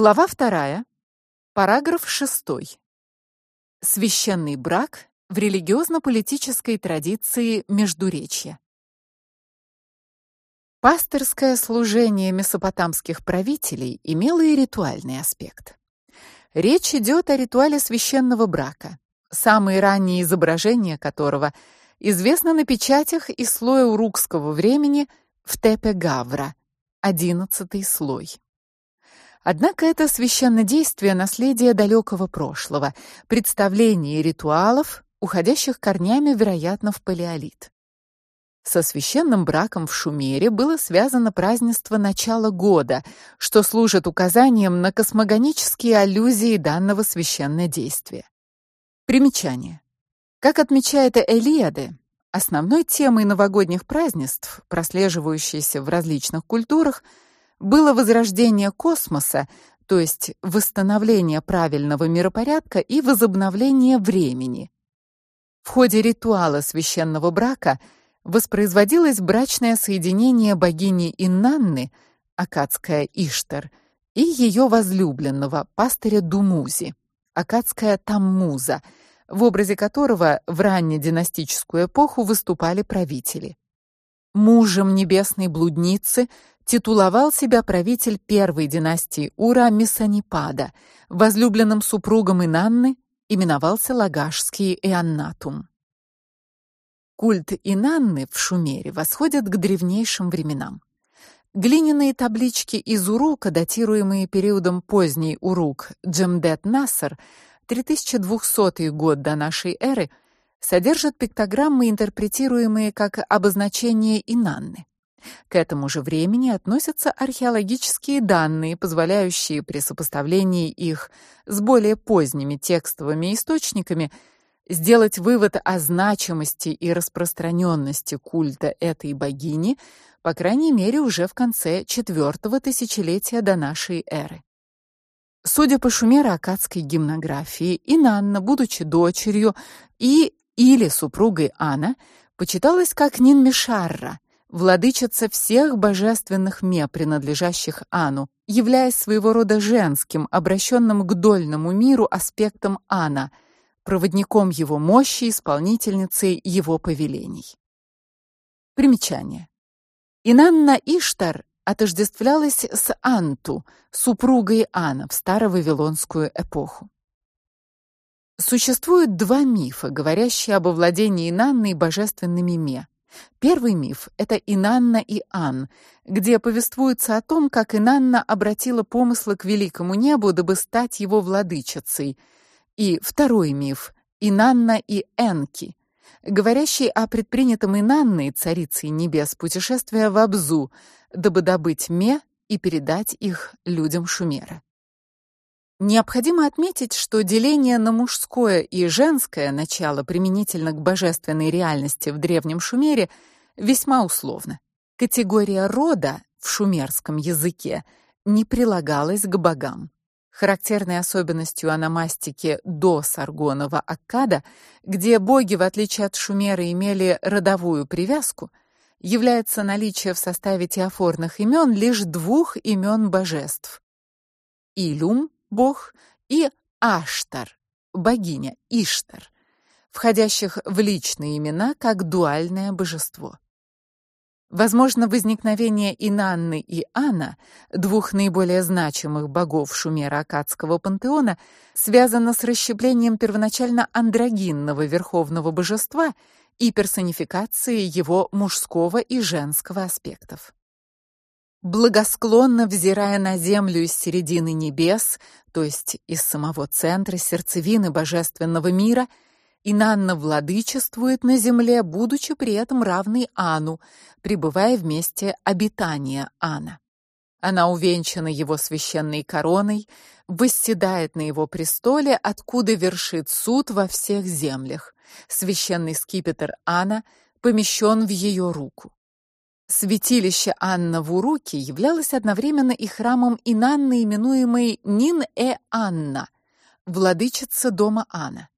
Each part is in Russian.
Глава вторая. Параграф 6. Священный брак в религиозно-политической традиции Междуречья. Пасторское служение месопотамских правителей имело и ритуальный аспект. Речь идет о ритуале священного брака, самые ранние изображения которого известны на печатях из слоя урукского времени в Тепе-Гавра, одиннадцатый слой. Однако это священнодействие наследие далекого прошлого, представлений и ритуалов, уходящих корнями, вероятно, в палеолит. Со священным браком в Шумере было связано празднество начала года, что служит указанием на космогонические аллюзии данного священнодействия. Примечание. Как отмечает Элиаде, основной темой новогодних празднеств, прослеживающейся в различных культурах, было возрождение космоса, то есть восстановление правильного миропорядка и возобновление времени. В ходе ритуала священного брака воспроизводилось брачное соединение богини Инанны, акадская Иштар, и ее возлюбленного пастыря Думузи, акадская Таммуза, в образе которого в раннединастическую эпоху выступали правители. Мужем небесной блудницы титуловал себя правитель первой династии Ура Мисанипада, возлюбленным супругом Инанны именовался Лагашский Ианнатум. Культ Инанны в Шумере восходит к древнейшим временам. Глиняные таблички из Урука, датируемые периодом поздний Урук, Джемдет Наср, 3200 год до нашей эры, содержат пиктограммы, интерпретируемые как обозначение Инанны. К этому же времени относятся археологические данные, позволяющие при сопоставлении их с более поздними текстовыми источниками сделать вывод о значимости и распространенности культа этой богини, по крайней мере, уже в конце IV тысячелетия до нашей эры. Судя по шумеро-аккадской гимнографии, Инанна, будучи дочерью и или супругой Ана, почиталась как Нинмишарра, владычица всех божественных ме, принадлежащих Ану, являясь своего рода женским, обращенным к дольному миру аспектом Ана, проводником его мощи, исполнительницей его повелений. Примечание. Инанна Иштар отождествлялась с Анту, супругой Ана в старовавилонскую эпоху. Существует два мифа, говорящие об овладении Инанной божественными ме. Первый миф это Инанна и Ан, где повествуется о том, как Инанна обратила помыслы к великому небу, дабы стать его владычицей. И второй миф Инанна и Энки, говорящий о предпринятом Инанной, царицей небес, путешествии в Абзу, дабы добыть ме и передать их людям Шумера. Необходимо отметить, что деление на мужское и женское начало применительно к божественной реальности в древнем Шумере весьма условно. Категория рода в шумерском языке не прилагалась к богам. Характерной особенностью аномастики до Саргонова Аккада, где боги, в отличие от Шумера, имели родовую привязку, является наличие в составе теофорных имен лишь двух имен божеств: Илюм бог, и Аштар, богиня Иштар, входящих в личные имена как дуальное божество. Возможно, возникновение Инанны и Ана, двух наиболее значимых богов шумеро-аккадского пантеона, связано с расщеплением первоначально андрогинного верховного божества и персонификацией его мужского и женского аспектов благосклонно взирая на землю из середины небес, то есть из самого центра сердцевины божественного мира, Инанна владычествует на земле, будучи при этом равной Ану, пребывая в месте обитания Ана. Она увенчана его священной короной, восседает на его престоле, откуда вершит суд во всех землях. Священный скипетр Ана помещен в ее руку. Святилище Анна в Уруке являлось одновременно и храмом Инанны, именуемой Нин-э-Анна, владычица дома Ана.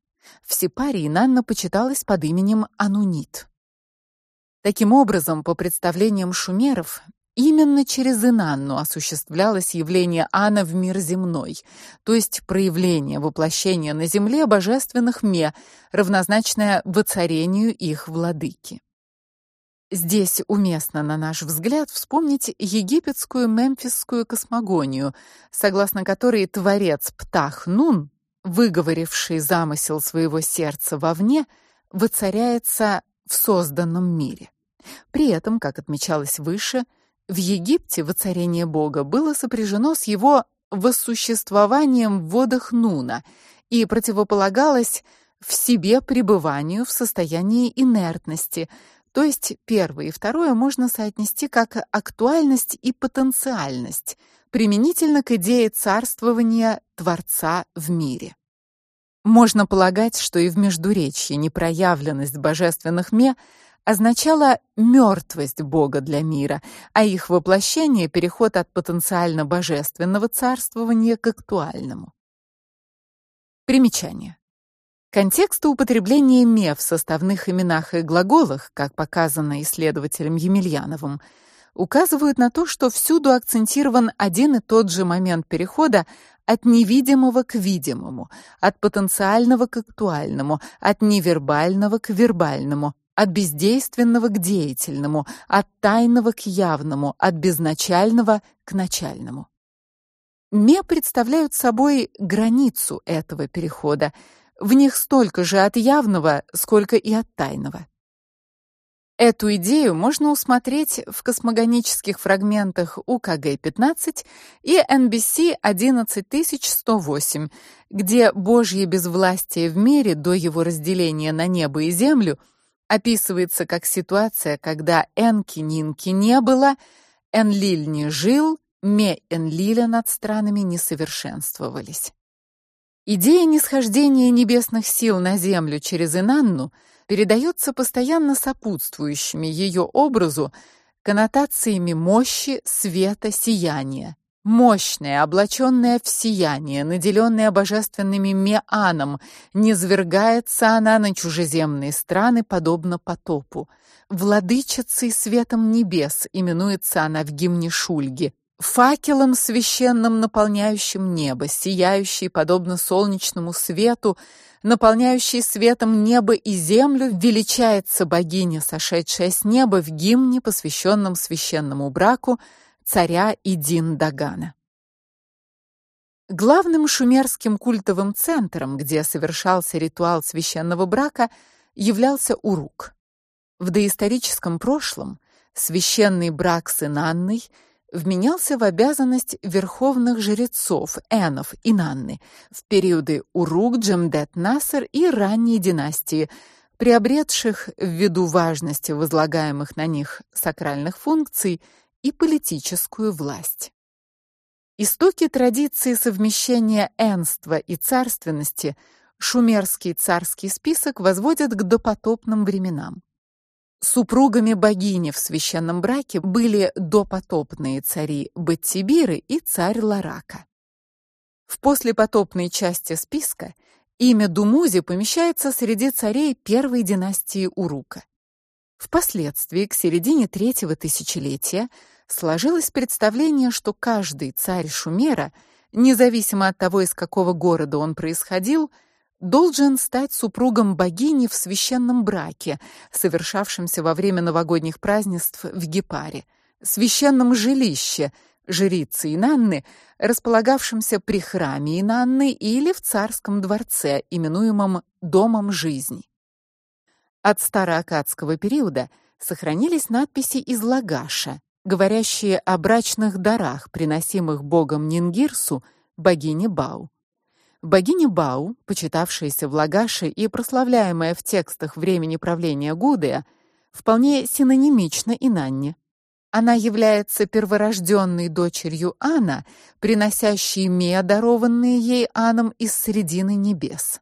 В Сепаре Инанна почиталась под именем Анунит. Таким образом, по представлениям шумеров, именно через Инанну осуществлялось явление Ана в мир земной, то есть проявление воплощения на земле божественных ме, равнозначное воцарению их владыки. Здесь уместно, на наш взгляд, вспомнить египетскую мемфисскую космогонию, согласно которой творец Птах-Нун, выговоривший замысел своего сердца вовне, воцаряется в созданном мире. При этом, как отмечалось выше, в Египте воцарение Бога было сопряжено с его воссуществованием в водах Нуна и противополагалось в себе пребыванию в состоянии инертности, то есть первое и второе можно соотнести как актуальность и потенциальность применительно к идее царствования Творца в мире. Можно полагать, что и в Междуречье непроявленность божественных ме означала мертвость Бога для мира, а их воплощение переход от потенциально божественного царствования к актуальному. Примечание. Контексты употребления ме в составных именах и глаголах, как показано исследователем Емельяновым, указывают на то, что всюду акцентирован один и тот же момент перехода от невидимого к видимому, от потенциального к актуальному, от невербального к вербальному, от бездейственного к деятельному, от тайного к явному, от безначального к начальному. Ме представляют собой границу этого перехода, в них столько же от явного, сколько и от тайного. Эту идею можно усмотреть в космогонических фрагментах УКГ-15 и NBC 11108, где Божье безвластие в мире до его разделения на небо и землю описывается как ситуация, когда Энки-Нинки не было, Энлиль не жил, Ме Энлиля над странами не совершенствовались. Идея нисхождения небесных сил на землю через Инанну передается постоянно сопутствующими ее образу коннотациями мощи, света, сияния. Мощная, облаченная в сияние, наделенная божественными меаном, низвергается она на чужеземные страны подобно потопу. Владычицей светом небес именуется она в гимне Шульги, факелом священным, наполняющим небо, сияющий подобно солнечному свету, наполняющий светом небо и землю, величается богиня, сошедшая с неба в гимне, посвященном священному браку царя Идин-Дагана. Главным шумерским культовым центром, где совершался ритуал священного брака, являлся Урук. В доисторическом прошлом священный брак с Инанной – вменялся в обязанность верховных жрецов энов и нанны в периоды Урук, Джемдет-Наср и ранней династии, приобретших ввиду важности возлагаемых на них сакральных функций и политическую власть. Истоки традиции совмещения энства и царственности шумерский царский список возводят к допотопным временам. Супругами богини в священном браке были допотопные цари Баттибиры и царь Ларака. В послепотопной части списка имя Думузи помещается среди царей первой династии Урука. Впоследствии, к середине третьего тысячелетия, сложилось представление, что каждый царь Шумера, независимо от того, из какого города он происходил, должен стать супругом богини в священном браке, совершавшемся во время новогодних празднеств в Гепаре, священном жилище жрицы Инанны, располагавшемся при храме Инанны или в царском дворце, именуемом домом жизни. От староаккадского периода сохранились надписи из лагаша, говорящие о брачных дарах, приносимых богом Нингирсу, богине Бау. Богиня Бау, почитавшаяся в Лагаше и прославляемая в текстах времени правления Гудея, вполне синонимична Инанне. Она является перворожденной дочерью Ана, приносящей ме, дарованные ей Аном из середины небес.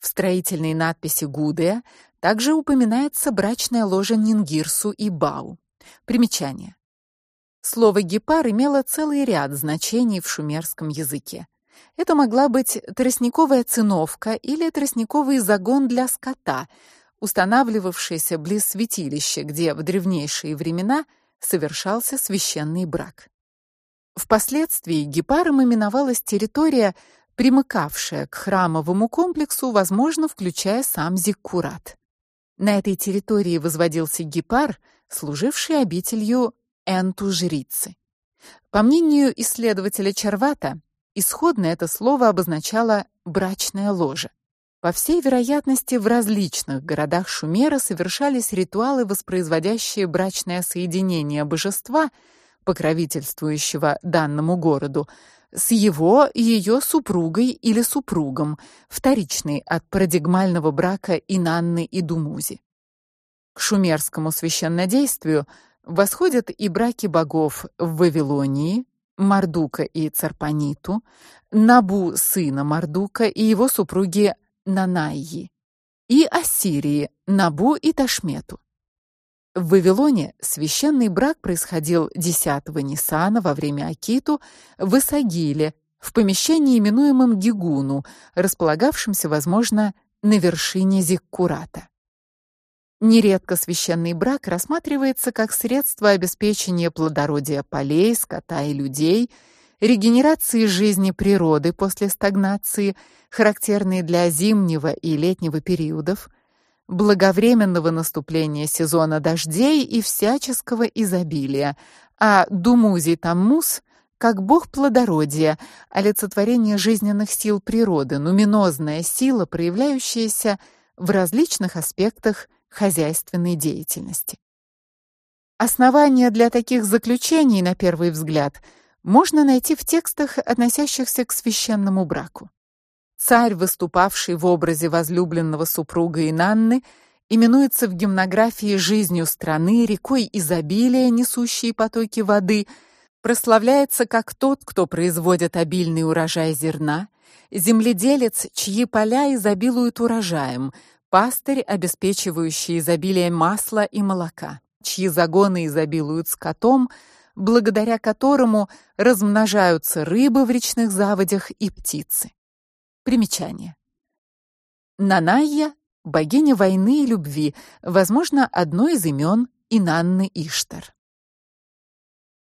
В строительной надписи Гудея также упоминается брачная ложа Нингирсу и Бау. Примечание. Слово гепар имело целый ряд значений в шумерском языке. Это могла быть тростниковая циновка или тростниковый загон для скота, устанавливавшийся близ святилища, где в древнейшие времена совершался священный брак. Впоследствии Гепаром именовалась территория, примыкавшая к храмовому комплексу, возможно, включая сам Зиккурат. На этой территории возводился гепар, служивший обителью Энту-жрицы. По мнению исследователя Чарвата, исходно это слово обозначало брачное ложе. По всей вероятности, в различных городах Шумера совершались ритуалы, воспроизводящие брачное соединение божества, покровительствующего данному городу, с его ее супругой или супругом, вторичный от парадигмального брака Инанны и Думузи. К шумерскому священнодействию восходят и браки богов в Вавилонии, Мардука и Царпаниту, Набу сына Мардука и его супруги Нанайи, и Ассирии, Набу и Ташмету. В Вавилоне священный брак происходил 10 Нисана во время Акиту в Исагиле, в помещении именуемом Гигуну, располагавшемся, возможно, на вершине Зиккурата. Нередко священный брак рассматривается как средство обеспечения плодородия полей, скота и людей, регенерации жизни природы после стагнации, характерной для зимнего и летнего периодов, благовременного наступления сезона дождей и всяческого изобилия, а Думузи Таммус как бог плодородия, олицетворение жизненных сил природы, нуминозная сила, проявляющаяся в различных аспектах хозяйственной деятельности. Основания для таких заключений на первый взгляд можно найти в текстах, относящихся к священному браку. Царь, выступавший в образе возлюбленного супруга Инанны, именуется в гимнографии жизнью страны, рекой изобилия, несущей потоки воды, прославляется как тот, кто производит обильный урожай зерна, земледелец, чьи поля изобилуют урожаем, пастырь, обеспечивающий изобилие масла и молока, чьи загоны изобилуют скотом, благодаря которому размножаются рыбы в речных заводях и птицы. Примечание. Нанайя богиня войны и любви, возможно, одно из имен Инанны Иштар.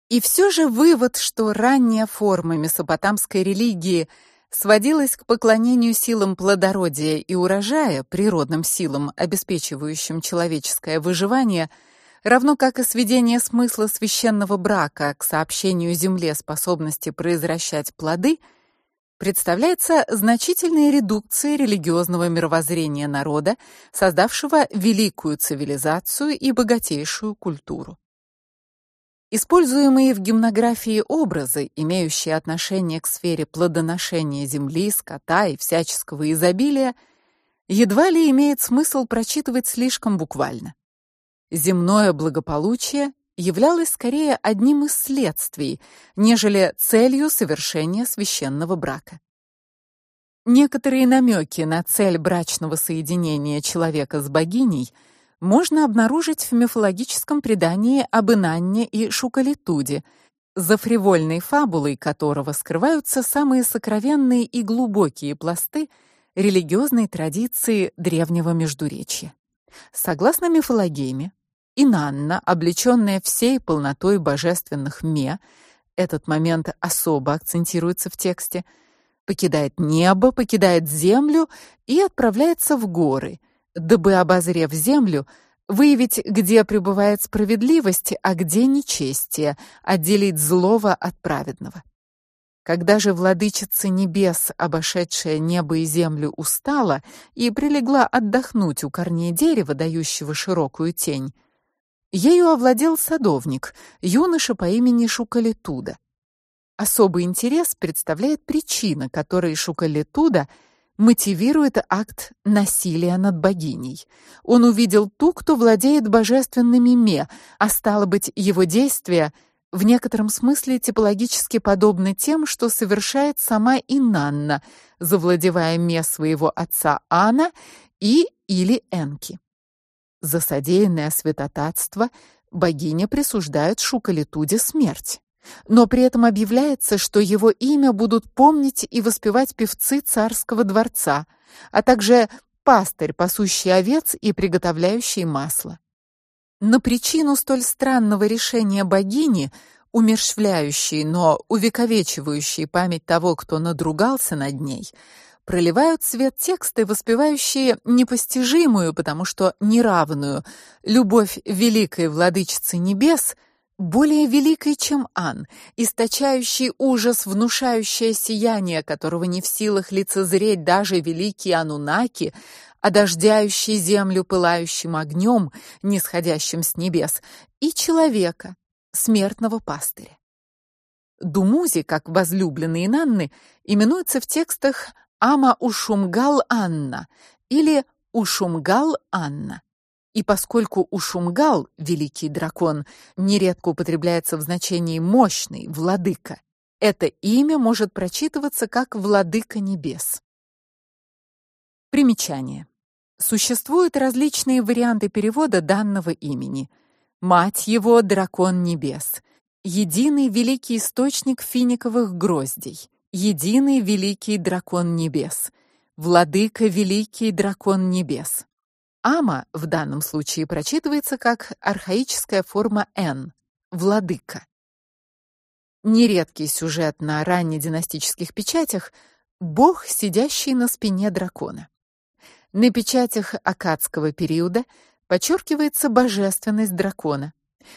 И все же вывод, что ранняя форма месопотамской религии сводилась к поклонению силам плодородия и урожая, природным силам, обеспечивающим человеческое выживание, равно как и сведение смысла священного брака к сообщению земле способности произращать плоды – представляется значительной редукцией религиозного мировоззрения народа, создавшего великую цивилизацию и богатейшую культуру. Используемые в гимнографии образы, имеющие отношение к сфере плодоношения земли, скота и всяческого изобилия, едва ли имеет смысл прочитывать слишком буквально. Земное благополучие являлось скорее одним из следствий, нежели целью совершения священного брака. Некоторые намеки на цель брачного соединения человека с богиней можно обнаружить в мифологическом предании об Инанне и Шукалитуде, за фривольной фабулой которого скрываются самые сокровенные и глубокие пласты религиозной традиции древнего Междуречья. Согласно мифологеме, Инанна, облечённая всей полнотой божественных ме, этот момент особо акцентируется в тексте, покидает небо, покидает землю и отправляется в горы, дабы обозрев землю, выявить, где пребывает справедливость, а где нечестие, отделить злого от праведного. Когда же владычица небес, обошедшая небо и землю, устала и прилегла отдохнуть у корней дерева, дающего широкую тень, Ею овладел садовник, юноша по имени Шукалетуда. Особый интерес представляет причина, которой Шукалетуда мотивирует акт насилия над богиней. Он увидел ту, кто владеет божественными ме, а стало быть, его действия в некотором смысле типологически подобны тем, что совершает сама Инанна, завладевая ме своего отца Ана и или Энки. За содеянное святотатство богиня присуждает Шукалитуде смерть. Но при этом объявляется, что его имя будут помнить и воспевать певцы царского дворца, а также пастырь, пасущий овец и приготовляющий масло. На причину столь странного решения богини, умерщвляющей, но увековечивающей память того, кто надругался над ней, проливают свет тексты, воспевающие непостижимую, потому что неравную любовь великой владычицы небес, более великой, чем Ан, источающей ужас, внушающее сияние, которого не в силах лицезреть даже великие анунаки, одождяющий землю пылающим огнем, нисходящим с небес, и человека, смертного пастыря. Думузи, как возлюбленные Нанны, именуется в текстах Ама Ушумгал Анна или Ушумгал Анна. И поскольку Ушумгал, великий дракон, нередко употребляется в значении мощный, владыка, это имя может прочитываться как владыка небес. Примечание. Существуют различные варианты перевода данного имени. Мать его дракон небес, единый великий источник финиковых гроздей, единый великий дракон небес, владыка великий дракон небес. Ама в данном случае прочитывается как архаическая форма н владыка. Нередкий сюжет на раннединастических печатях бог, сидящий на спине дракона. На печатях аккадского периода подчеркивается божественность дракона.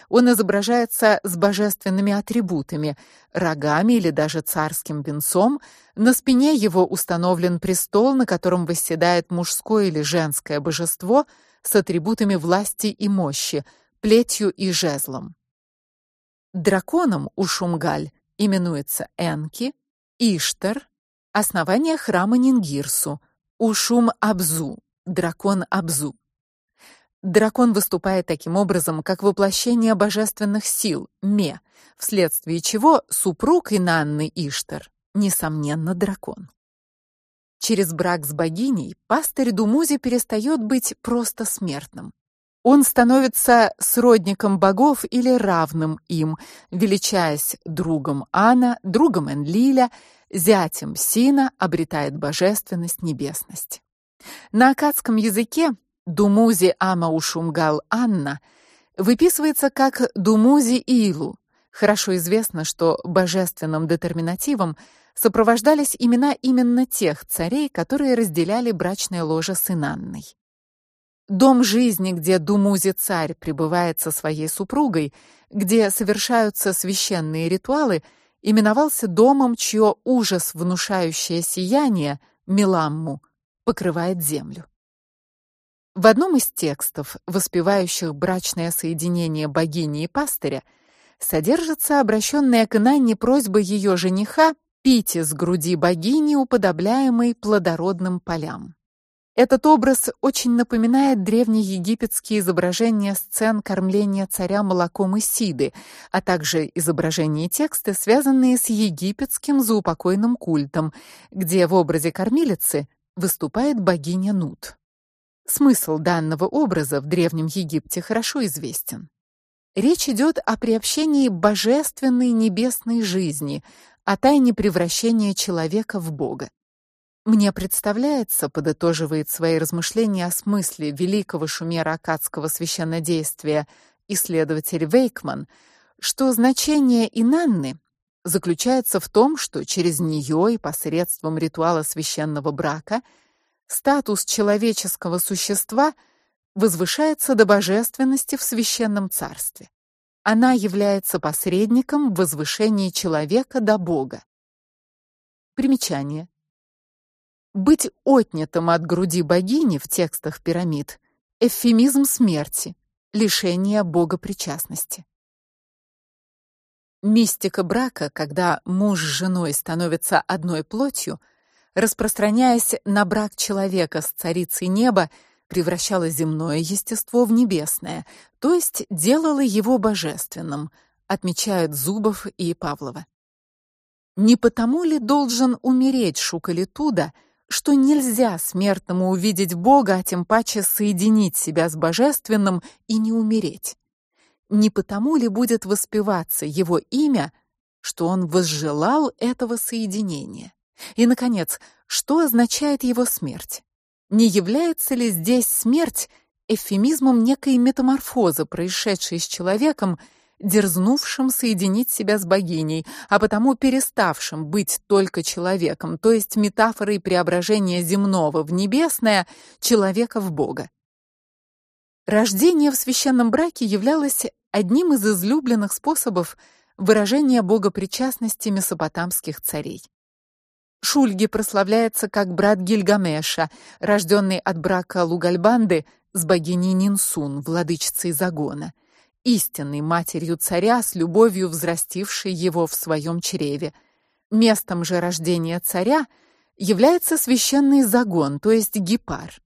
Он изображается с божественными атрибутами: рогами или даже царским венцом. На спине его установлен престол, на котором восседает мужское или женское божество с атрибутами власти и мощи, плетью и жезлом. Драконом у Шумгаль именуется Энки, Иштар, основание храма Нингирсу, Ушум Абзу, дракон Абзу. Дракон выступает таким образом, как воплощение божественных сил, Ме, вследствие чего супруг Инанны Иштар несомненно дракон. Через брак с богиней пастырь Думузи перестает быть просто смертным. Он становится сродником богов или равным им, величаясь другом Ана, другом Энлиля зятем Сина обретает божественность, небесность. На акадском языке Думузи Амаушумгал Анна выписывается как Думузи Илу. Хорошо известно, что божественным детерминативом сопровождались имена именно тех царей, которые разделяли брачное ложе с Инанной. Дом жизни, где Думузи царь пребывает со своей супругой, где совершаются священные ритуалы – именовался домом, чье ужас внушающее сияние Миламму покрывает землю. В одном из текстов, воспевающих брачное соединение богини и пастыря, содержится обращенная к Инанне просьба ее жениха пить из груди богини, уподобляемой плодородным полям. Этот образ очень напоминает древнеегипетские изображения сцен кормления царя молоком Исиды, а также изображения и тексты, связанные с египетским заупокойным культом, где в образе кормилицы выступает богиня Нут. Смысл данного образа в древнем Египте хорошо известен. Речь идет о приобщении божественной небесной жизни, о тайне превращения человека в бога. Мне представляется, подытоживает свои размышления о смысле великого шумера акадского священнодействия исследователь Вейкман, что значение Инанны заключается в том, что через нее и посредством ритуала священного брака статус человеческого существа возвышается до божественности в священном царстве. Она является посредником в возвышении человека до Бога. Примечание. Быть отнятым от груди богини в текстах пирамид эвфемизм смерти, лишение богопричастности. Мистика брака, когда муж с женой становятся одной плотью, распространяясь на брак человека с царицей неба, превращала земное естество в небесное, то есть делала его божественным, отмечают Зубов и Павлова. Не потому ли должен умереть Шукалитуда, что нельзя смертному увидеть Бога, а тем паче соединить себя с божественным и не умереть. Не потому ли будет воспеваться его имя, что он возжелал этого соединения? И наконец, что означает его смерть? Не является ли здесь смерть эвфемизмом некой метаморфозы, происшедшей с человеком, дерзнувшим соединить себя с богиней, а потому переставшим быть только человеком, то есть метафорой преображения земного в небесное, человека в бога. Рождение в священном браке являлось одним из излюбленных способов выражения богопричастности месопотамских царей. Шульги прославляется как брат Гильгамеша, рожденный от брака Лугальбанды с богиней Нинсун, владычицей Загона, истинной матерью царя с любовью взрастившей его в своем чреве. Местом же рождения царя является священный Загон, то есть Гипар.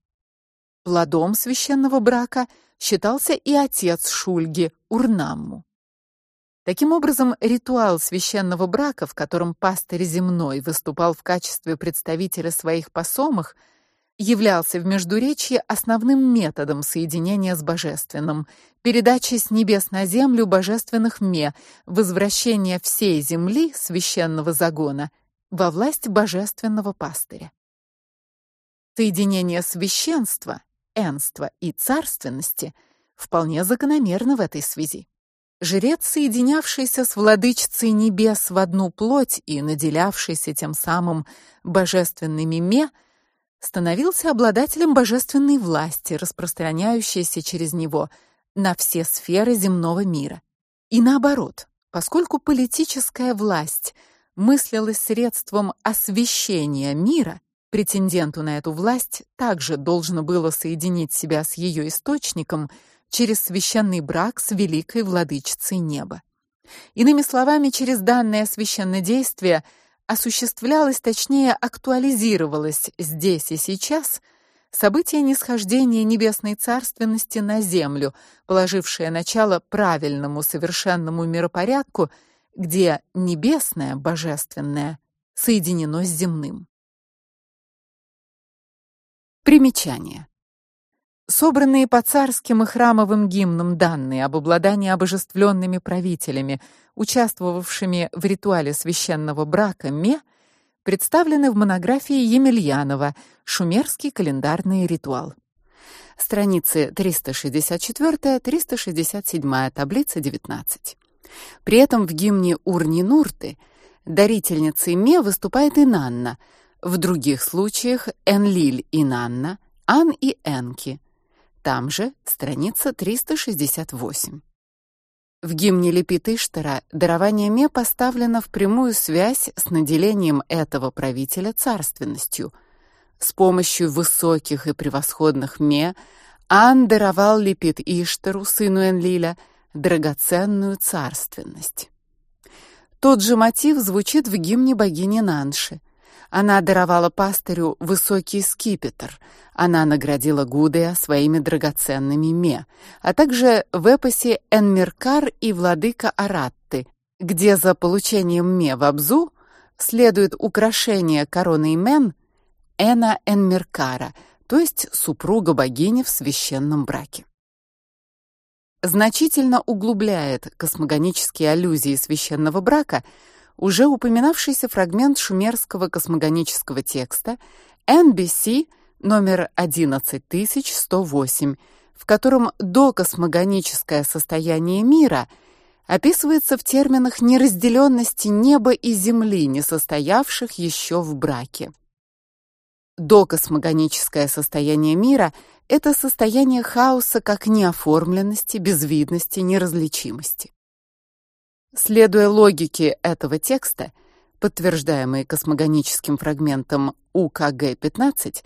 Плодом священного брака считался и отец Шульги Урнамму. Таким образом, ритуал священного брака, в котором пастырь земной выступал в качестве представителя своих посомых, являлся в Междуречье основным методом соединения с божественным, передачи с небес на землю божественных ме, возвращения всей земли священного загона во власть божественного пастыря. Соединение священства энства и царственности вполне закономерно в этой связи. Жрец, соединявшийся с владычицей небес в одну плоть и наделявшийся тем самым божественными ме, становился обладателем божественной власти, распространяющейся через него на все сферы земного мира. И наоборот, поскольку политическая власть мыслилась средством освящения мира, Претенденту на эту власть также должно было соединить себя с ее источником через священный брак с великой владычицей неба. Иными словами, через данное священное действие осуществлялось, точнее, актуализировалось здесь и сейчас событие нисхождения небесной царственности на землю, положившее начало правильному совершенному миропорядку, где небесное, божественное соединено с земным. Примечание. Собранные по царским и храмовым гимнам данные об обладании обожествленными правителями, участвовавшими в ритуале священного брака ме, представлены в монографии Емельянова Шумерский календарный ритуал. Страницы 364-367, таблица 19. При этом в гимне Урни-Нурты дарительницей ме выступает Инанна – в других случаях Энлиль и Нанна, Ан и Энки. Там же страница 368. В гимне Лепитыштера дарование Ме поставлено в прямую связь с наделением этого правителя царственностью. С помощью высоких и превосходных Ме Ан даровал Лепит Иштеру, сыну Энлиля, драгоценную царственность. Тот же мотив звучит в гимне богини Нанши. Она даровала пастырю высокий скипетр. Она наградила Гудея своими драгоценными ме, а также в эпосе Энмеркар и владыка Аратты, где за получением ме в Абзу следует украшение короны Имен Эна Энмеркара, то есть супруга богини в священном браке. Значительно углубляет космогонические аллюзии священного брака – уже упоминавшийся фрагмент шумерского космогонического текста NBC номер 11108, в котором докосмогоническое состояние мира описывается в терминах неразделенности неба и земли, не состоявших еще в браке. Докосмогоническое состояние мира это состояние хаоса как неоформленности, безвидности, неразличимости. Следуя логике этого текста, подтверждаемой космогоническим фрагментом УКГ-15,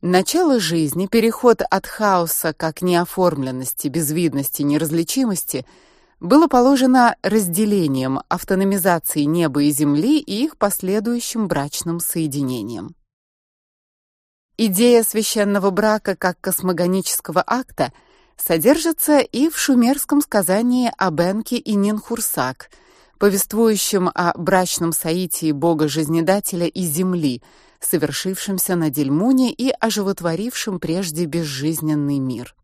начало жизни, переход от хаоса как неоформленности, безвидности, неразличимости было положено разделением, автономизацией неба и земли и их последующим брачным соединением. Идея священного брака как космогонического акта – содержится и в шумерском сказании об Энке и Нинхурсак, повествующем о брачном соитии бога-жизнедателя и земли, совершившемся на Дельмуне и оживотворившем прежде безжизненный мир.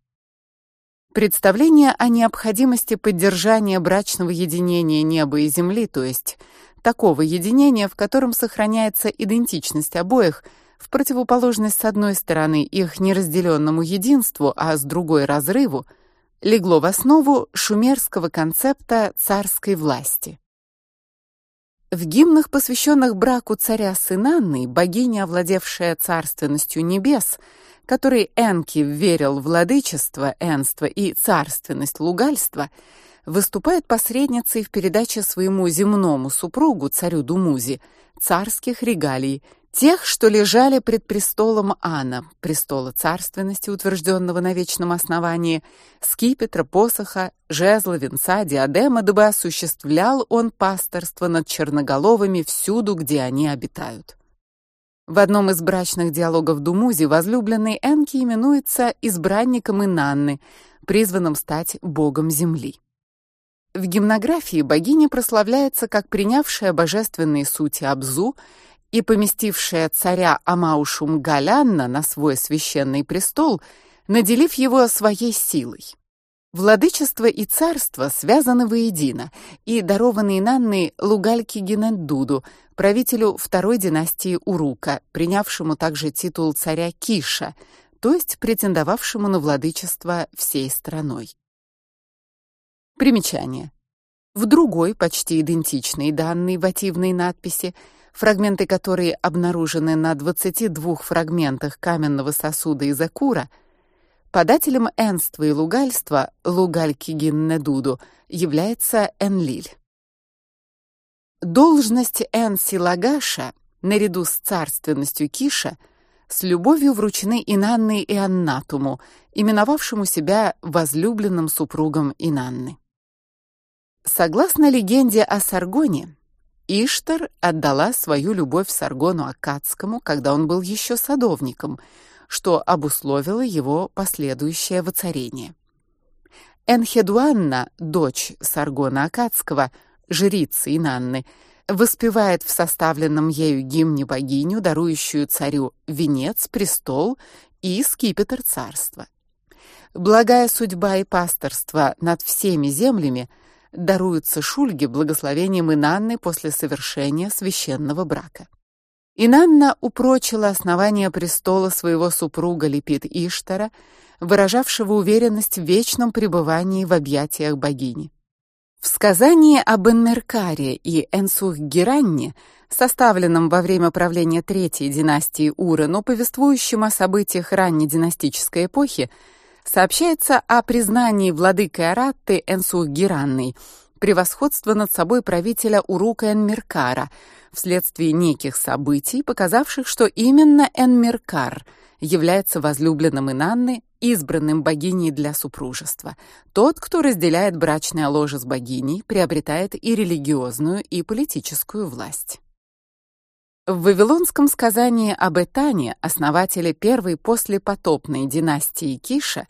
Представление о необходимости поддержания брачного единения неба и земли, то есть такого единения, в котором сохраняется идентичность обоих, в противоположность с одной стороны их неразделенному единству, а с другой разрыву, легло в основу шумерского концепта царской власти. В гимнах, посвященных браку царя с Инанной, богиня, овладевшая царственностью небес, которой Энки верил владычество, энство и царственность лугальства, выступает посредницей в передаче своему земному супругу, царю Думузи, царских регалий, тех, что лежали пред престолом Ана, престола царственности, утвержденного на вечном основании, скипетра, посоха, жезла, венца, диадема, дабы осуществлял он пасторство над черноголовыми всюду, где они обитают. В одном из брачных диалогов Думузи возлюбленный Энки именуется избранником Инанны, призванным стать богом земли. В гимнографии богиня прославляется как принявшая божественные сути Абзу и поместившая царя Амаушум Галянна на свой священный престол, наделив его своей силой. Владычество и царство связаны воедино и дарованы Инанной Лугальки Генендуду, правителю второй династии Урука, принявшему также титул царя Киша, то есть претендовавшему на владычество всей страной. Примечание. В другой, почти идентичной данной вативной надписи фрагменты которой обнаружены на 22 фрагментах каменного сосуда из акура, подателем энства и лугальства Лугалькигин-Недуду является Энлиль. Должность Энси Лагаша, наряду с царственностью Киша, с любовью вручены Инанне и Аннатуму, именовавшему себя возлюбленным супругом Инанны. Согласно легенде о Саргоне, Иштар отдала свою любовь Саргону Акадскому, когда он был еще садовником, что обусловило его последующее воцарение. Энхедуанна, дочь Саргона Акадского, жрицы Инанны, воспевает в составленном ею гимне богиню, дарующую царю венец, престол и скипетр царства. Благая судьба и пасторство над всеми землями – даруются Шульге благословением Инанны после совершения священного брака. Инанна упрочила основание престола своего супруга Липит Иштара, выражавшего уверенность в вечном пребывании в объятиях богини. В сказании об Энмеркаре и Энсух-Геранне, составленном во время правления третьей династии Ура, но повествующем о событиях ранней династической эпохи, сообщается о признании владыкой Аратты Энсух-Геранной превосходства над собой правителя Урука Энмеркара вследствие неких событий, показавших, что именно Энмеркар является возлюбленным Инанны, избранным богиней для супружества. Тот, кто разделяет брачное ложе с богиней, приобретает и религиозную, и политическую власть. В вавилонском сказании об Этане, основателе первой послепотопной династии Киша,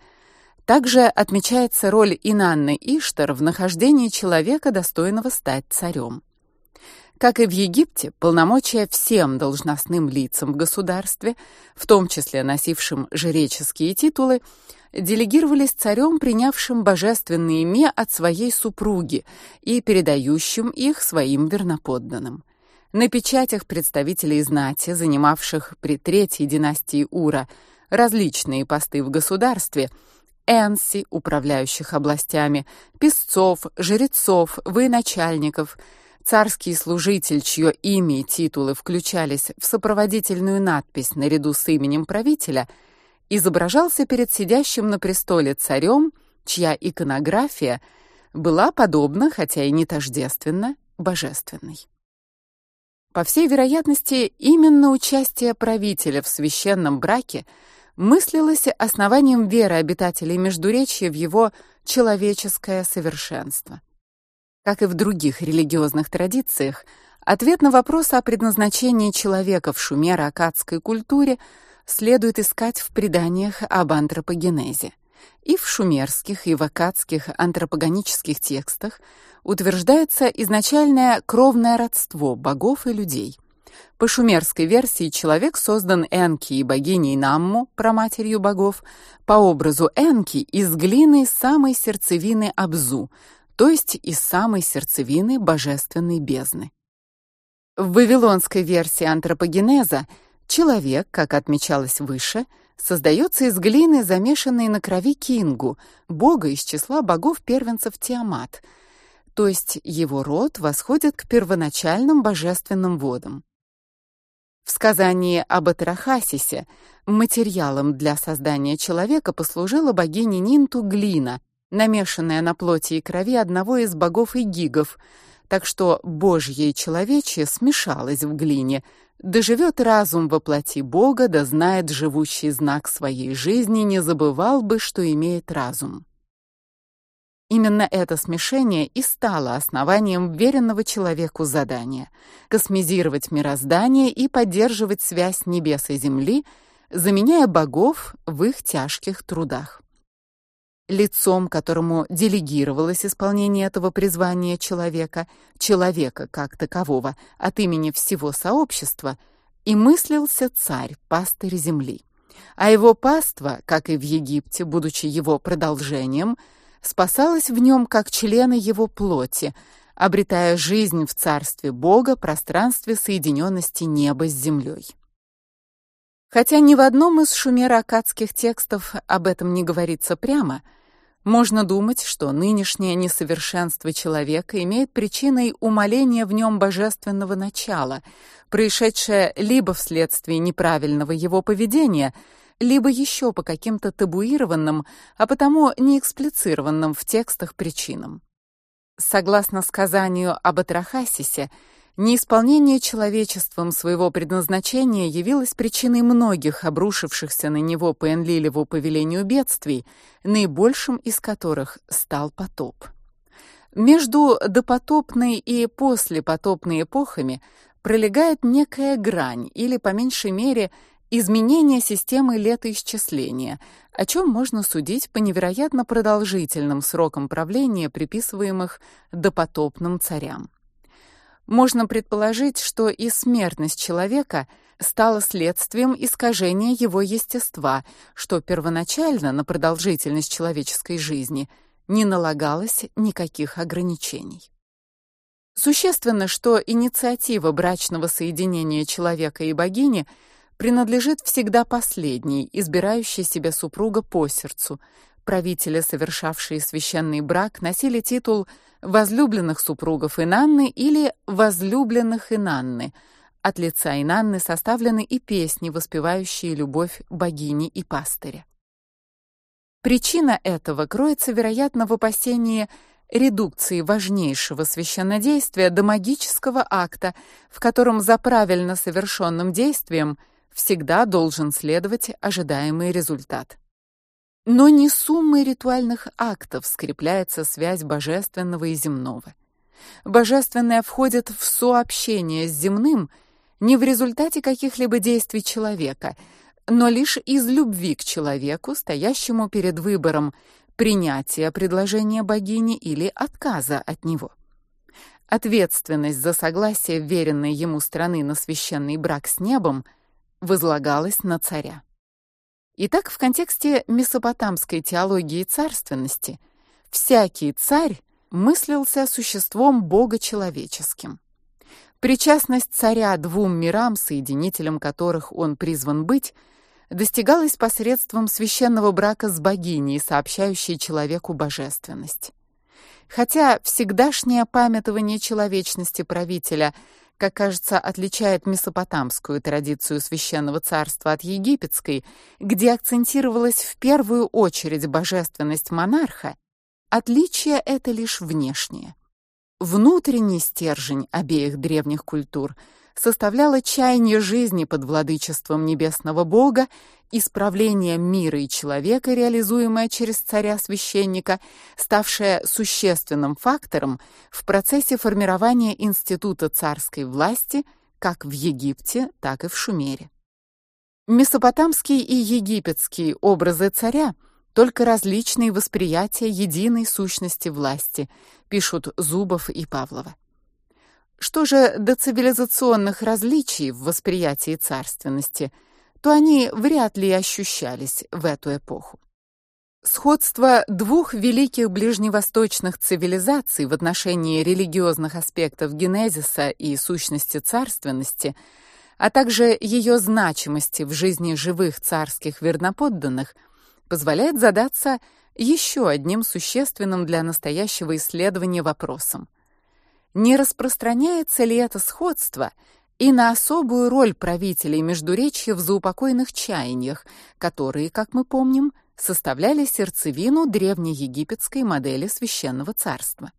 также отмечается роль Инанны Иштар в нахождении человека, достойного стать царем. Как и в Египте, полномочия всем должностным лицам в государстве, в том числе носившим жреческие титулы, делегировались царем, принявшим божественные имя от своей супруги и передающим их своим верноподданным. На печатях представителей знати, занимавших при третьей династии Ура различные посты в государстве, энси, управляющих областями, писцов, жрецов, военачальников, царский служитель, чье имя и титулы включались в сопроводительную надпись наряду с именем правителя, изображался перед сидящим на престоле царем, чья иконография была подобна, хотя и не тождественна, божественной. По всей вероятности, именно участие правителя в священном браке мыслилось основанием веры обитателей Междуречья в его человеческое совершенство. Как и в других религиозных традициях, ответ на вопрос о предназначении человека в шумеро-аккадской культуре следует искать в преданиях об антропогенезе. И в шумерских, и в аккадских антропогонических текстах утверждается изначальное кровное родство богов и людей. По шумерской версии человек создан Энки и богиней Намму, праматерью богов, по образу Энки из глины самой сердцевины Абзу, то есть из самой сердцевины божественной бездны. В вавилонской версии антропогенеза Человек, как отмечалось выше, создается из глины, замешанной на крови кингу, бога из числа богов-первенцев Тиамат. То есть его род восходит к первоначальным божественным водам. В сказании об Атрахасисе материалом для создания человека послужила богиня Нинту глина, намешанная на плоти и крови одного из богов Игигов, так что божье и человечье смешалось в глине. Да живет разум во плоти Бога, да знает живущий знак своей жизни, не забывал бы, что имеет разум. Именно это смешение и стало основанием веренного человеку задания космизировать мироздание и поддерживать связь небес и земли, заменяя богов в их тяжких трудах. Лицом, которому делегировалось исполнение этого призвания человека, человека как такового, от имени всего сообщества, и мыслился царь, пастырь земли. А его паства, как и в Египте, будучи его продолжением, спасалась в нем как члены его плоти, обретая жизнь в царстве Бога, пространстве соединенности неба с землей. Хотя ни в одном из шумеро-аккадских текстов об этом не говорится прямо, можно думать, что нынешнее несовершенство человека имеет причиной умаление в нем божественного начала, происшедшее либо вследствие неправильного его поведения, либо еще по каким-то табуированным, а потому не эксплицированным в текстах причинам. Согласно сказанию об Атрахасисе, неисполнение человечеством своего предназначения явилось причиной многих обрушившихся на него по Энлилеву повелению бедствий, наибольшим из которых стал потоп. Между допотопной и послепотопной эпохами пролегает некая грань или по меньшей мере изменение системы летоисчисления, о чем можно судить по невероятно продолжительным срокам правления, приписываемых допотопным царям. Можно предположить, что и смертность человека стала следствием искажения его естества, что первоначально на продолжительность человеческой жизни не налагалось никаких ограничений. Существенно, что инициатива брачного соединения человека и богини – принадлежит всегда последней, избирающей себе супруга по сердцу. Правители, совершавшие священный брак, носили титул возлюбленных супругов Инанны или возлюбленных Инанны. От лица Инанны составлены и песни, воспевающие любовь богини и пастыря. Причина этого кроется, вероятно, в опасении редукции важнейшего священнодействия до магического акта, в котором за правильно совершенным действием – всегда должен следовать ожидаемый результат. Но не суммой ритуальных актов скрепляется связь божественного и земного. Божественное входит в сообщение с земным не в результате каких-либо действий человека, но лишь из любви к человеку, стоящему перед выбором принятия предложения богини или отказа от него. Ответственность за согласие веренной ему страны на священный брак с небом – возлагалось на царя. Итак, в контексте месопотамской теологии царственности всякий царь мыслился существом бога человеческим. Причастность царя двум мирам, соединителем которых он призван быть, достигалась посредством священного брака с богиней, сообщающей человеку божественность. Хотя всегдашнее памятование человечности правителя – как кажется, отличает месопотамскую традицию священного царства от египетской, где акцентировалась в первую очередь божественность монарха, отличие это лишь внешнее. Внутренний стержень обеих древних культур составляло чаяние жизни под владычеством небесного бога, исправление мира и человека, реализуемое через царя-священника, ставшее существенным фактором в процессе формирования института царской власти как в Египте, так и в Шумере. Месопотамские и египетские образы царя только различные восприятия единой сущности власти, пишут Зубов и Павлова. Что же до цивилизационных различий в восприятии царственности, то они вряд ли ощущались в эту эпоху. Сходство двух великих ближневосточных цивилизаций в отношении религиозных аспектов генезиса и сущности царственности а также ее значимости в жизни живых царских верноподданных, позволяет задаться еще одним существенным для настоящего исследования вопросом. Не распространяется ли это сходство и на особую роль правителей Междуречья в заупокойных чаяниях, которые, как мы помним, составляли сердцевину древнеегипетской модели священного царства?